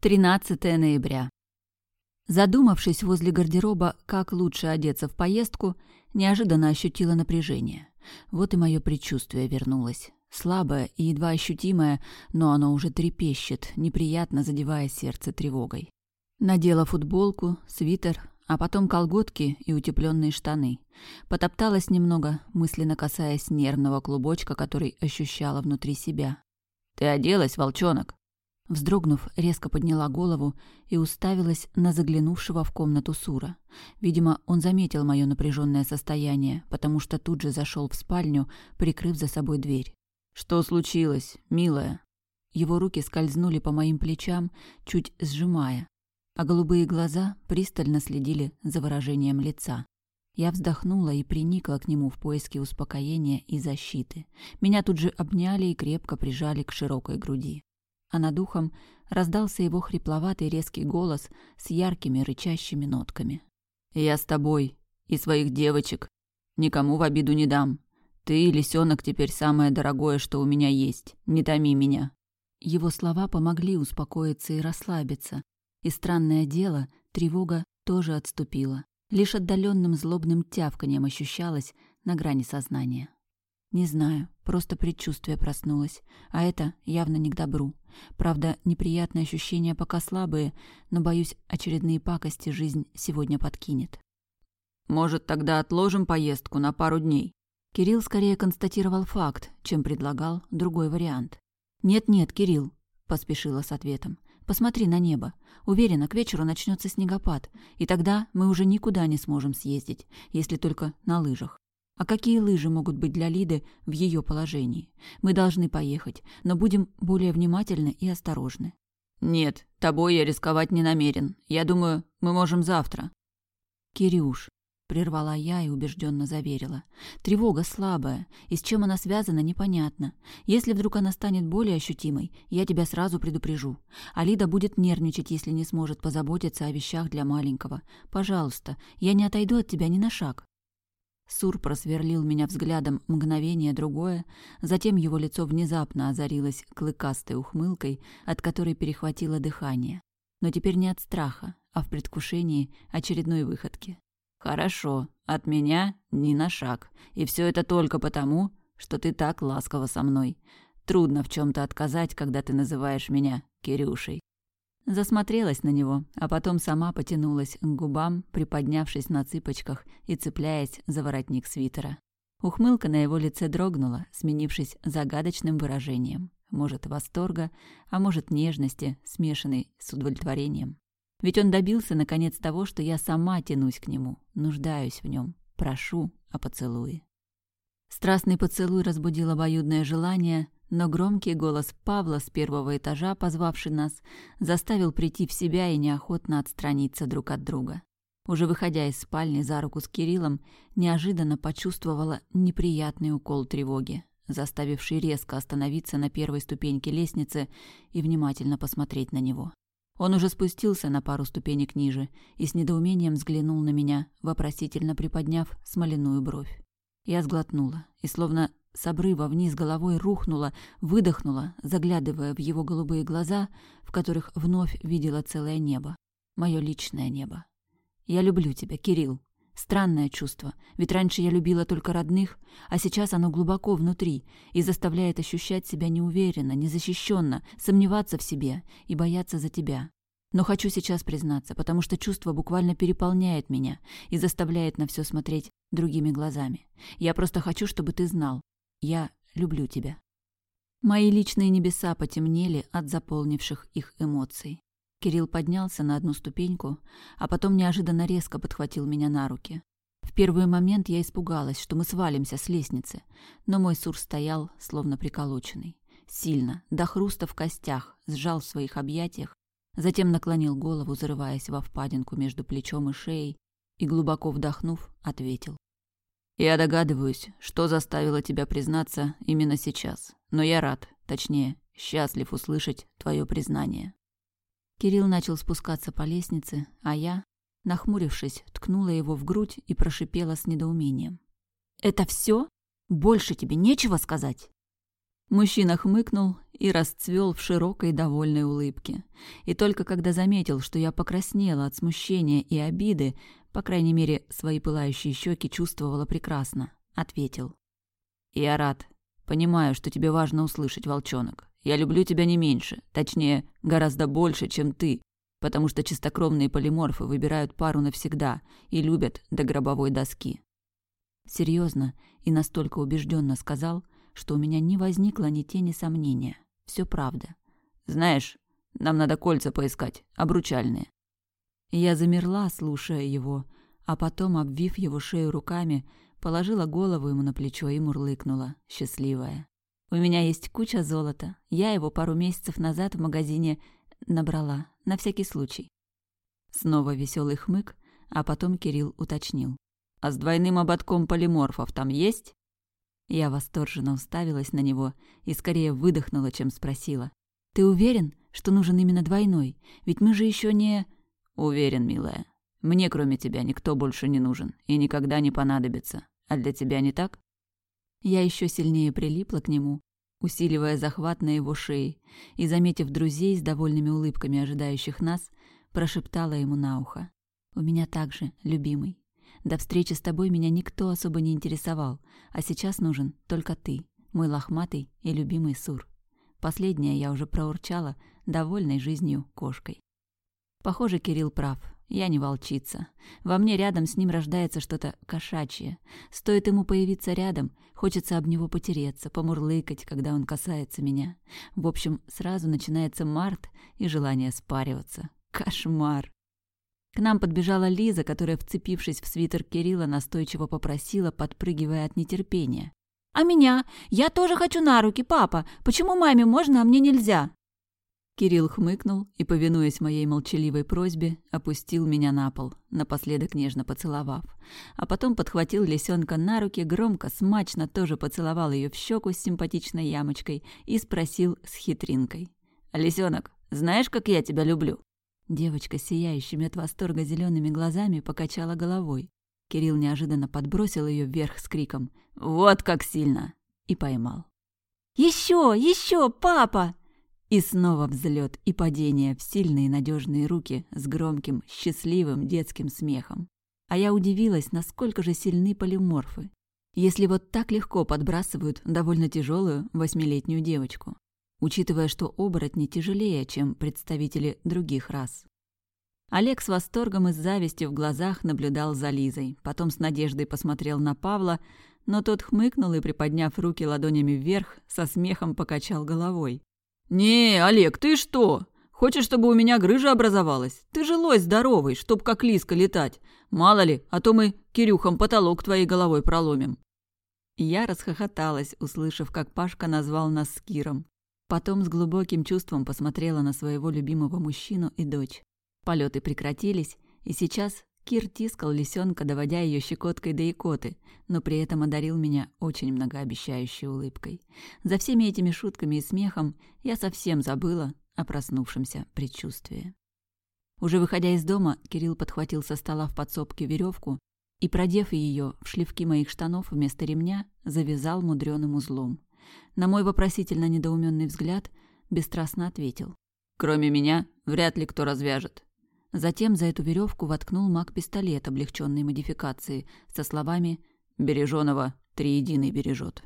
13 ноября. Задумавшись возле гардероба, как лучше одеться в поездку, неожиданно ощутила напряжение. Вот и мое предчувствие вернулось. Слабое и едва ощутимое, но оно уже трепещет, неприятно задевая сердце тревогой. Надела футболку, свитер, а потом колготки и утепленные штаны. Потопталась немного, мысленно касаясь нервного клубочка, который ощущала внутри себя. «Ты оделась, волчонок?» Вздрогнув, резко подняла голову и уставилась на заглянувшего в комнату Сура. Видимо, он заметил мое напряженное состояние, потому что тут же зашел в спальню, прикрыв за собой дверь. «Что случилось, милая?» Его руки скользнули по моим плечам, чуть сжимая, а голубые глаза пристально следили за выражением лица. Я вздохнула и приникла к нему в поиске успокоения и защиты. Меня тут же обняли и крепко прижали к широкой груди а над ухом раздался его хрипловатый резкий голос с яркими рычащими нотками. «Я с тобой и своих девочек. Никому в обиду не дам. Ты, лисенок, теперь самое дорогое, что у меня есть. Не томи меня». Его слова помогли успокоиться и расслабиться. И странное дело, тревога тоже отступила. Лишь отдаленным злобным тявканьем ощущалось на грани сознания. Не знаю, просто предчувствие проснулось. А это явно не к добру. Правда, неприятные ощущения пока слабые, но, боюсь, очередные пакости жизнь сегодня подкинет. «Может, тогда отложим поездку на пару дней?» Кирилл скорее констатировал факт, чем предлагал другой вариант. «Нет-нет, Кирилл», — поспешила с ответом. «Посмотри на небо. Уверена, к вечеру начнется снегопад, и тогда мы уже никуда не сможем съездить, если только на лыжах. А какие лыжи могут быть для Лиды в ее положении? Мы должны поехать, но будем более внимательны и осторожны. Нет, тобой я рисковать не намерен. Я думаю, мы можем завтра. Кирюш, прервала я и убежденно заверила. Тревога слабая, и с чем она связана, непонятно. Если вдруг она станет более ощутимой, я тебя сразу предупрежу. А Лида будет нервничать, если не сможет позаботиться о вещах для маленького. Пожалуйста, я не отойду от тебя ни на шаг. Сур просверлил меня взглядом мгновение другое, затем его лицо внезапно озарилось клыкастой ухмылкой, от которой перехватило дыхание. Но теперь не от страха, а в предвкушении очередной выходки. «Хорошо, от меня ни на шаг. И все это только потому, что ты так ласково со мной. Трудно в чем то отказать, когда ты называешь меня Кирюшей». Засмотрелась на него, а потом сама потянулась к губам, приподнявшись на цыпочках и цепляясь за воротник свитера. Ухмылка на его лице дрогнула, сменившись загадочным выражением. Может, восторга, а может, нежности, смешанной с удовлетворением. Ведь он добился, наконец, того, что я сама тянусь к нему, нуждаюсь в нем, прошу о поцелуе. Страстный поцелуй разбудил обоюдное желание, но громкий голос Павла с первого этажа, позвавший нас, заставил прийти в себя и неохотно отстраниться друг от друга. Уже выходя из спальни за руку с Кириллом, неожиданно почувствовала неприятный укол тревоги, заставивший резко остановиться на первой ступеньке лестницы и внимательно посмотреть на него. Он уже спустился на пару ступенек ниже и с недоумением взглянул на меня, вопросительно приподняв смоляную бровь. Я сглотнула и, словно с обрыва вниз головой рухнула, выдохнула, заглядывая в его голубые глаза, в которых вновь видела целое небо. Мое личное небо. «Я люблю тебя, Кирилл». Странное чувство, ведь раньше я любила только родных, а сейчас оно глубоко внутри и заставляет ощущать себя неуверенно, незащищенно, сомневаться в себе и бояться за тебя. Но хочу сейчас признаться, потому что чувство буквально переполняет меня и заставляет на все смотреть другими глазами. Я просто хочу, чтобы ты знал, я люблю тебя. Мои личные небеса потемнели от заполнивших их эмоций. Кирилл поднялся на одну ступеньку, а потом неожиданно резко подхватил меня на руки. В первый момент я испугалась, что мы свалимся с лестницы, но мой сур стоял, словно приколоченный. Сильно, до хруста в костях, сжал в своих объятиях, затем наклонил голову, зарываясь во впадинку между плечом и шеей, и, глубоко вдохнув, ответил. Я догадываюсь, что заставило тебя признаться именно сейчас. Но я рад, точнее, счастлив услышать твое признание. Кирилл начал спускаться по лестнице, а я, нахмурившись, ткнула его в грудь и прошипела с недоумением. «Это все? Больше тебе нечего сказать?» Мужчина хмыкнул и расцвел в широкой довольной улыбке. И только когда заметил, что я покраснела от смущения и обиды, по крайней мере, свои пылающие щеки чувствовала прекрасно, ответил. «Я рад. Понимаю, что тебе важно услышать, волчонок. Я люблю тебя не меньше, точнее, гораздо больше, чем ты, потому что чистокровные полиморфы выбирают пару навсегда и любят до гробовой доски». Серьезно и настолько убежденно сказал, что у меня не возникло ни тени сомнения. Все правда. «Знаешь, нам надо кольца поискать, обручальные». Я замерла, слушая его, а потом, обвив его шею руками, положила голову ему на плечо и мурлыкнула, счастливая. «У меня есть куча золота. Я его пару месяцев назад в магазине набрала, на всякий случай». Снова веселый хмык, а потом Кирилл уточнил. «А с двойным ободком полиморфов там есть?» Я восторженно уставилась на него и скорее выдохнула, чем спросила. «Ты уверен, что нужен именно двойной? Ведь мы же еще не...» Уверен, милая. Мне, кроме тебя, никто больше не нужен и никогда не понадобится. А для тебя не так? Я еще сильнее прилипла к нему, усиливая захват на его шее, и, заметив друзей с довольными улыбками ожидающих нас, прошептала ему на ухо. «У меня также, любимый. До встречи с тобой меня никто особо не интересовал, а сейчас нужен только ты, мой лохматый и любимый Сур». Последнее я уже проурчала, довольной жизнью кошкой. Похоже, Кирилл прав. Я не волчица. Во мне рядом с ним рождается что-то кошачье. Стоит ему появиться рядом, хочется об него потереться, помурлыкать, когда он касается меня. В общем, сразу начинается март и желание спариваться. Кошмар. К нам подбежала Лиза, которая, вцепившись в свитер Кирилла, настойчиво попросила, подпрыгивая от нетерпения. «А меня? Я тоже хочу на руки, папа! Почему маме можно, а мне нельзя?» Кирилл хмыкнул и, повинуясь моей молчаливой просьбе, опустил меня на пол, напоследок нежно поцеловав. А потом подхватил лисенка на руки, громко, смачно тоже поцеловал ее в щеку с симпатичной ямочкой и спросил с хитринкой. «Лисенок, знаешь, как я тебя люблю?» Девочка, сияющими от восторга зелеными глазами, покачала головой. Кирилл неожиданно подбросил ее вверх с криком «Вот как сильно!» и поймал. «Еще! Еще, папа!» И снова взлет и падение в сильные надежные руки с громким, счастливым детским смехом. А я удивилась, насколько же сильны полиморфы. Если вот так легко подбрасывают довольно тяжелую восьмилетнюю девочку, учитывая, что оборотни тяжелее, чем представители других рас. Олег с восторгом и с завистью в глазах наблюдал за Лизой, потом с надеждой посмотрел на Павла, но тот хмыкнул и, приподняв руки ладонями вверх, со смехом покачал головой. «Не, Олег, ты что? Хочешь, чтобы у меня грыжа образовалась? Ты же лось здоровый, чтоб как лиска летать. Мало ли, а то мы Кирюхом потолок твоей головой проломим». Я расхохоталась, услышав, как Пашка назвал нас с Киром. Потом с глубоким чувством посмотрела на своего любимого мужчину и дочь. Полеты прекратились, и сейчас Кир тискал лисенка, доводя ее щекоткой до икоты, но при этом одарил меня очень многообещающей улыбкой. За всеми этими шутками и смехом я совсем забыла о проснувшемся предчувствии. Уже выходя из дома, Кирилл подхватил со стола в подсобке веревку и, продев ее в шлевки моих штанов вместо ремня, завязал мудреным узлом. На мой вопросительно недоуменный взгляд бесстрастно ответил. «Кроме меня, вряд ли кто развяжет. Затем за эту веревку воткнул маг пистолет облегченной модификации со словами «Береженого триединый бережет».